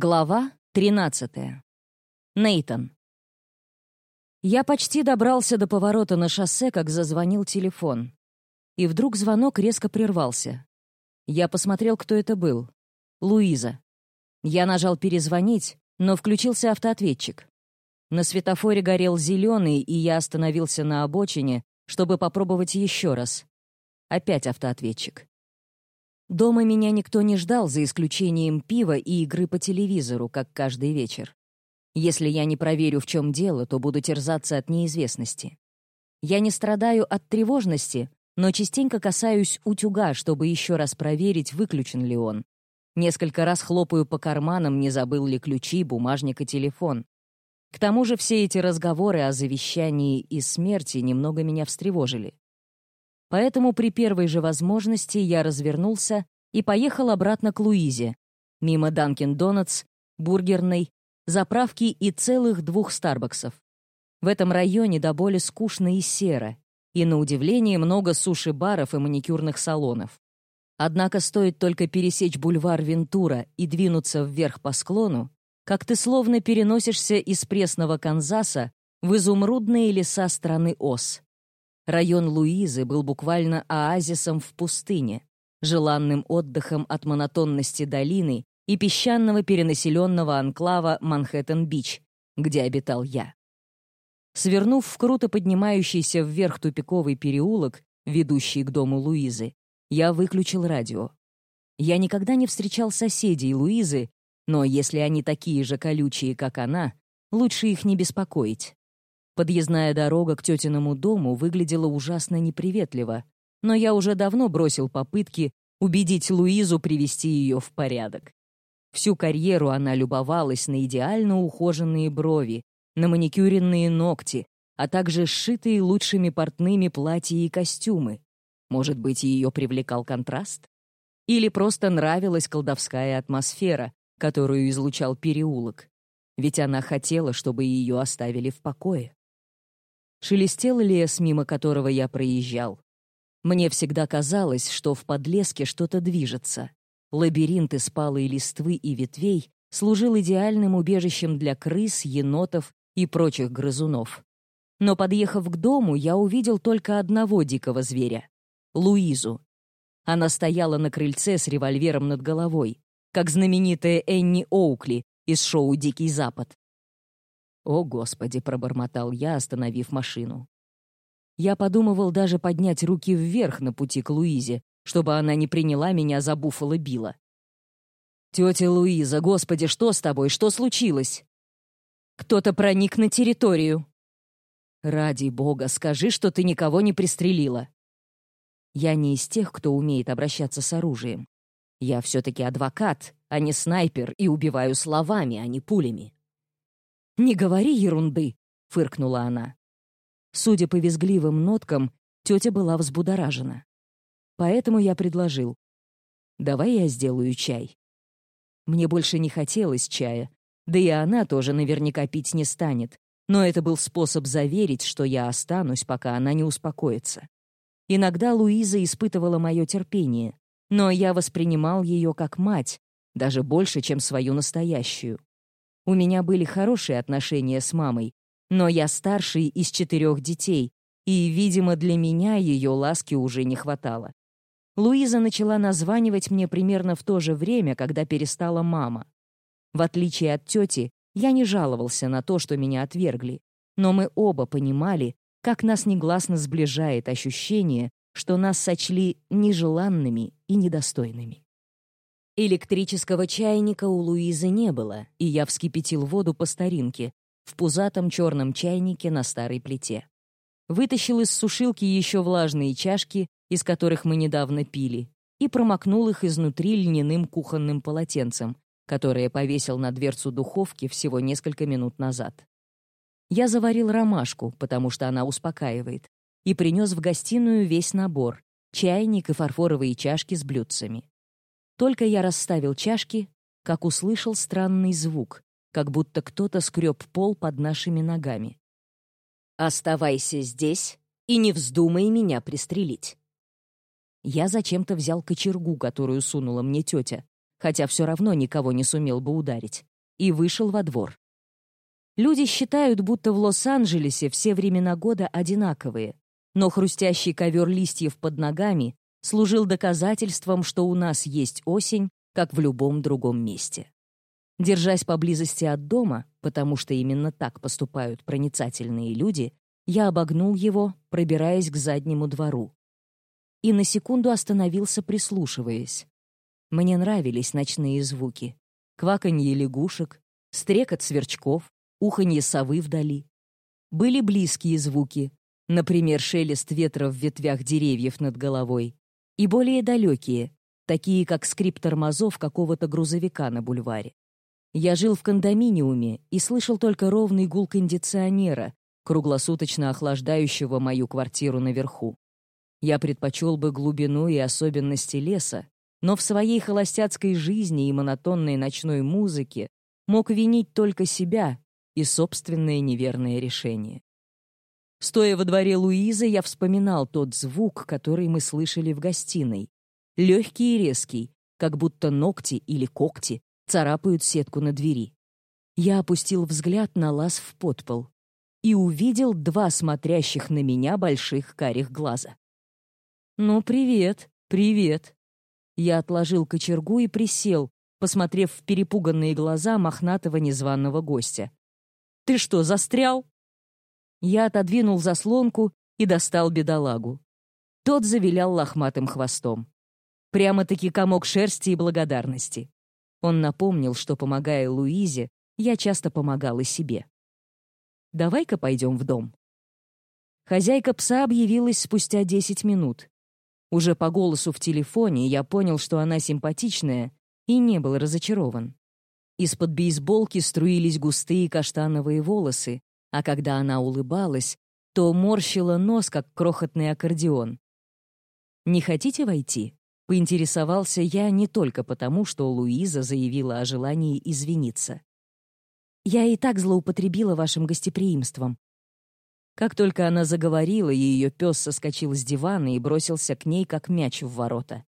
Глава 13. Нейтон. Я почти добрался до поворота на шоссе, как зазвонил телефон. И вдруг звонок резко прервался. Я посмотрел, кто это был. Луиза. Я нажал «перезвонить», но включился автоответчик. На светофоре горел зеленый, и я остановился на обочине, чтобы попробовать еще раз. Опять автоответчик. Дома меня никто не ждал, за исключением пива и игры по телевизору, как каждый вечер. Если я не проверю, в чем дело, то буду терзаться от неизвестности. Я не страдаю от тревожности, но частенько касаюсь утюга, чтобы еще раз проверить, выключен ли он. Несколько раз хлопаю по карманам, не забыл ли ключи, бумажник и телефон. К тому же все эти разговоры о завещании и смерти немного меня встревожили. Поэтому при первой же возможности я развернулся и поехал обратно к Луизе, мимо Данкин Донатс, бургерной, заправки и целых двух Старбаксов. В этом районе до боли скучно и серо, и, на удивление, много суши-баров и маникюрных салонов. Однако стоит только пересечь бульвар Вентура и двинуться вверх по склону, как ты словно переносишься из пресного Канзаса в изумрудные леса страны Оз. Район Луизы был буквально оазисом в пустыне, желанным отдыхом от монотонности долины и песчаного перенаселенного анклава Манхэттен-Бич, где обитал я. Свернув в круто поднимающийся вверх тупиковый переулок, ведущий к дому Луизы, я выключил радио. Я никогда не встречал соседей Луизы, но если они такие же колючие, как она, лучше их не беспокоить. Подъездная дорога к тетиному дому выглядела ужасно неприветливо, но я уже давно бросил попытки убедить Луизу привести ее в порядок. Всю карьеру она любовалась на идеально ухоженные брови, на маникюренные ногти, а также сшитые лучшими портными платья и костюмы. Может быть, ее привлекал контраст? Или просто нравилась колдовская атмосфера, которую излучал переулок? Ведь она хотела, чтобы ее оставили в покое. Шелестел лес, мимо которого я проезжал. Мне всегда казалось, что в подлеске что-то движется. Лабиринт из палой листвы и ветвей служил идеальным убежищем для крыс, енотов и прочих грызунов. Но, подъехав к дому, я увидел только одного дикого зверя — Луизу. Она стояла на крыльце с револьвером над головой, как знаменитая Энни Оукли из шоу «Дикий Запад». «О, Господи!» — пробормотал я, остановив машину. Я подумывал даже поднять руки вверх на пути к Луизе, чтобы она не приняла меня за Буффало Билла. «Тетя Луиза, Господи, что с тобой? Что случилось?» «Кто-то проник на территорию». «Ради Бога, скажи, что ты никого не пристрелила». Я не из тех, кто умеет обращаться с оружием. Я все-таки адвокат, а не снайпер, и убиваю словами, а не пулями. «Не говори ерунды!» — фыркнула она. Судя по визгливым ноткам, тетя была взбудоражена. Поэтому я предложил. «Давай я сделаю чай». Мне больше не хотелось чая, да и она тоже наверняка пить не станет, но это был способ заверить, что я останусь, пока она не успокоится. Иногда Луиза испытывала мое терпение, но я воспринимал ее как мать, даже больше, чем свою настоящую. У меня были хорошие отношения с мамой, но я старший из четырех детей, и, видимо, для меня ее ласки уже не хватало. Луиза начала названивать мне примерно в то же время, когда перестала мама. В отличие от тети, я не жаловался на то, что меня отвергли, но мы оба понимали, как нас негласно сближает ощущение, что нас сочли нежеланными и недостойными. Электрического чайника у Луизы не было, и я вскипятил воду по старинке, в пузатом черном чайнике на старой плите. Вытащил из сушилки еще влажные чашки, из которых мы недавно пили, и промокнул их изнутри льняным кухонным полотенцем, которое повесил на дверцу духовки всего несколько минут назад. Я заварил ромашку, потому что она успокаивает, и принес в гостиную весь набор — чайник и фарфоровые чашки с блюдцами. Только я расставил чашки, как услышал странный звук, как будто кто-то скреб пол под нашими ногами. «Оставайся здесь и не вздумай меня пристрелить». Я зачем-то взял кочергу, которую сунула мне тетя, хотя все равно никого не сумел бы ударить, и вышел во двор. Люди считают, будто в Лос-Анджелесе все времена года одинаковые, но хрустящий ковер листьев под ногами служил доказательством, что у нас есть осень, как в любом другом месте. Держась поблизости от дома, потому что именно так поступают проницательные люди, я обогнул его, пробираясь к заднему двору. И на секунду остановился, прислушиваясь. Мне нравились ночные звуки. Кваканье лягушек, стрекот сверчков, уханье совы вдали. Были близкие звуки, например, шелест ветра в ветвях деревьев над головой, и более далекие, такие как скрип тормозов какого-то грузовика на бульваре. Я жил в кондоминиуме и слышал только ровный гул кондиционера, круглосуточно охлаждающего мою квартиру наверху. Я предпочел бы глубину и особенности леса, но в своей холостяцкой жизни и монотонной ночной музыке мог винить только себя и собственное неверное решение. Стоя во дворе Луизы, я вспоминал тот звук, который мы слышали в гостиной. Легкий и резкий, как будто ногти или когти царапают сетку на двери. Я опустил взгляд на лаз в подпол и увидел два смотрящих на меня больших карих глаза. «Ну, привет, привет!» Я отложил кочергу и присел, посмотрев в перепуганные глаза мохнатого незваного гостя. «Ты что, застрял?» Я отодвинул заслонку и достал бедолагу. Тот завилял лохматым хвостом. Прямо-таки комок шерсти и благодарности. Он напомнил, что, помогая Луизе, я часто помогал и себе. «Давай-ка пойдем в дом». Хозяйка пса объявилась спустя 10 минут. Уже по голосу в телефоне я понял, что она симпатичная, и не был разочарован. Из-под бейсболки струились густые каштановые волосы, а когда она улыбалась, то морщила нос, как крохотный аккордеон. «Не хотите войти?» Поинтересовался я не только потому, что Луиза заявила о желании извиниться. «Я и так злоупотребила вашим гостеприимством». Как только она заговорила, ее пес соскочил с дивана и бросился к ней, как мяч в ворота.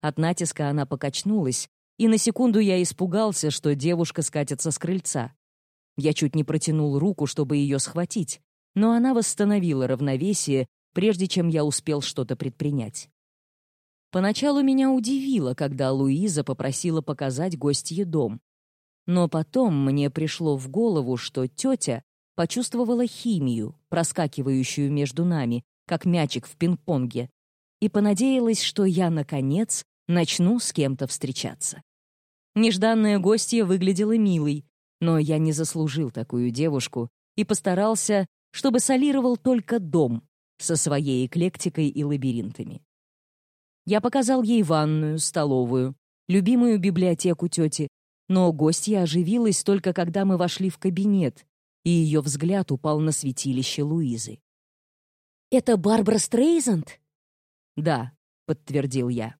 От натиска она покачнулась, и на секунду я испугался, что девушка скатится с крыльца. Я чуть не протянул руку, чтобы ее схватить, но она восстановила равновесие, прежде чем я успел что-то предпринять. Поначалу меня удивило, когда Луиза попросила показать гостье дом. Но потом мне пришло в голову, что тетя почувствовала химию, проскакивающую между нами, как мячик в пинг-понге, и понадеялась, что я, наконец, начну с кем-то встречаться. Нежданная гостья выглядела милой, но я не заслужил такую девушку и постарался, чтобы солировал только дом со своей эклектикой и лабиринтами. Я показал ей ванную, столовую, любимую библиотеку тети, но гостья оживилась только когда мы вошли в кабинет, и ее взгляд упал на святилище Луизы. «Это Барбара Стрейзанд?» «Да», — подтвердил я.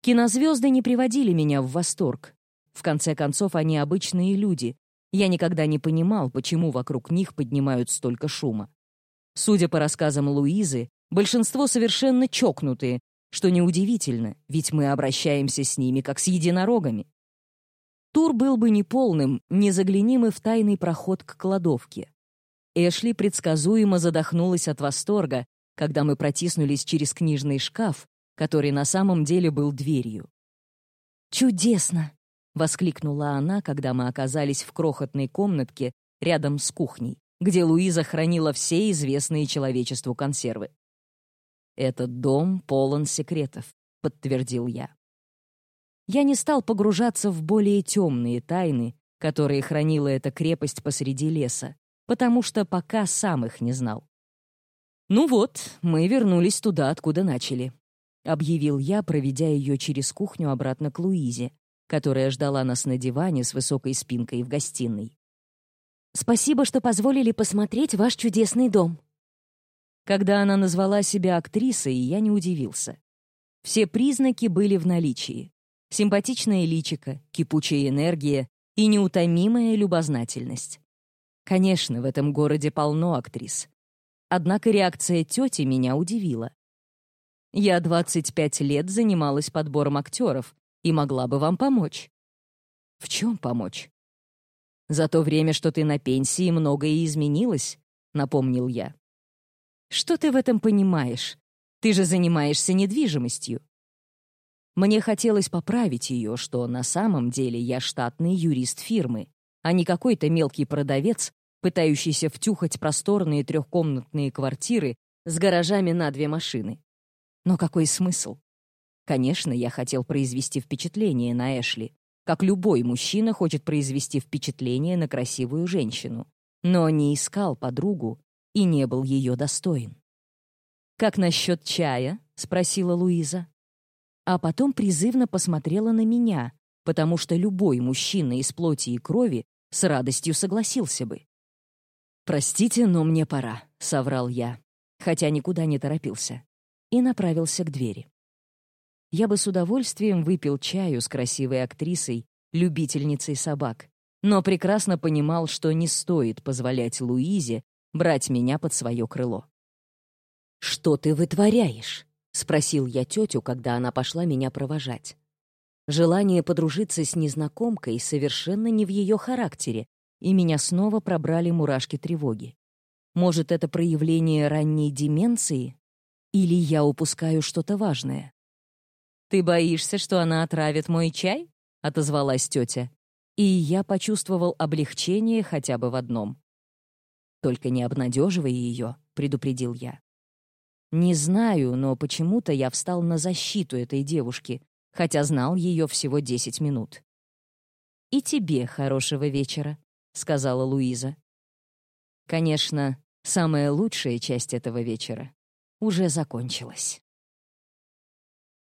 Кинозвезды не приводили меня в восторг. В конце концов, они обычные люди. Я никогда не понимал, почему вокруг них поднимают столько шума. Судя по рассказам Луизы, большинство совершенно чокнутые, что неудивительно, ведь мы обращаемся с ними как с единорогами. Тур был бы неполным, не загляни мы в тайный проход к кладовке. Эшли предсказуемо задохнулась от восторга, когда мы протиснулись через книжный шкаф, который на самом деле был дверью. «Чудесно!» — воскликнула она, когда мы оказались в крохотной комнатке рядом с кухней, где Луиза хранила все известные человечеству консервы. «Этот дом полон секретов», — подтвердил я. Я не стал погружаться в более темные тайны, которые хранила эта крепость посреди леса, потому что пока сам их не знал. «Ну вот, мы вернулись туда, откуда начали», — объявил я, проведя ее через кухню обратно к Луизе, которая ждала нас на диване с высокой спинкой в гостиной. «Спасибо, что позволили посмотреть ваш чудесный дом», когда она назвала себя актрисой, я не удивился. Все признаки были в наличии. Симпатичная личико, кипучая энергия и неутомимая любознательность. Конечно, в этом городе полно актрис. Однако реакция тети меня удивила. Я 25 лет занималась подбором актеров, и могла бы вам помочь». «В чем помочь?» «За то время, что ты на пенсии, многое изменилось», — напомнил я. «Что ты в этом понимаешь? Ты же занимаешься недвижимостью». Мне хотелось поправить ее, что на самом деле я штатный юрист фирмы, а не какой-то мелкий продавец, пытающийся втюхать просторные трехкомнатные квартиры с гаражами на две машины. Но какой смысл? Конечно, я хотел произвести впечатление на Эшли, как любой мужчина хочет произвести впечатление на красивую женщину, но не искал подругу и не был ее достоин. «Как насчет чая?» — спросила Луиза. А потом призывно посмотрела на меня, потому что любой мужчина из плоти и крови с радостью согласился бы. «Простите, но мне пора», — соврал я, хотя никуда не торопился, и направился к двери. Я бы с удовольствием выпил чаю с красивой актрисой, любительницей собак, но прекрасно понимал, что не стоит позволять Луизе брать меня под свое крыло. «Что ты вытворяешь?» — спросил я тетю, когда она пошла меня провожать. Желание подружиться с незнакомкой совершенно не в ее характере, и меня снова пробрали мурашки тревоги. Может, это проявление ранней деменции? Или я упускаю что-то важное? «Ты боишься, что она отравит мой чай?» — отозвалась тетя. И я почувствовал облегчение хотя бы в одном. «Только не обнадеживай ее», — предупредил я. Не знаю, но почему-то я встал на защиту этой девушки, хотя знал ее всего десять минут. «И тебе хорошего вечера», — сказала Луиза. Конечно, самая лучшая часть этого вечера уже закончилась.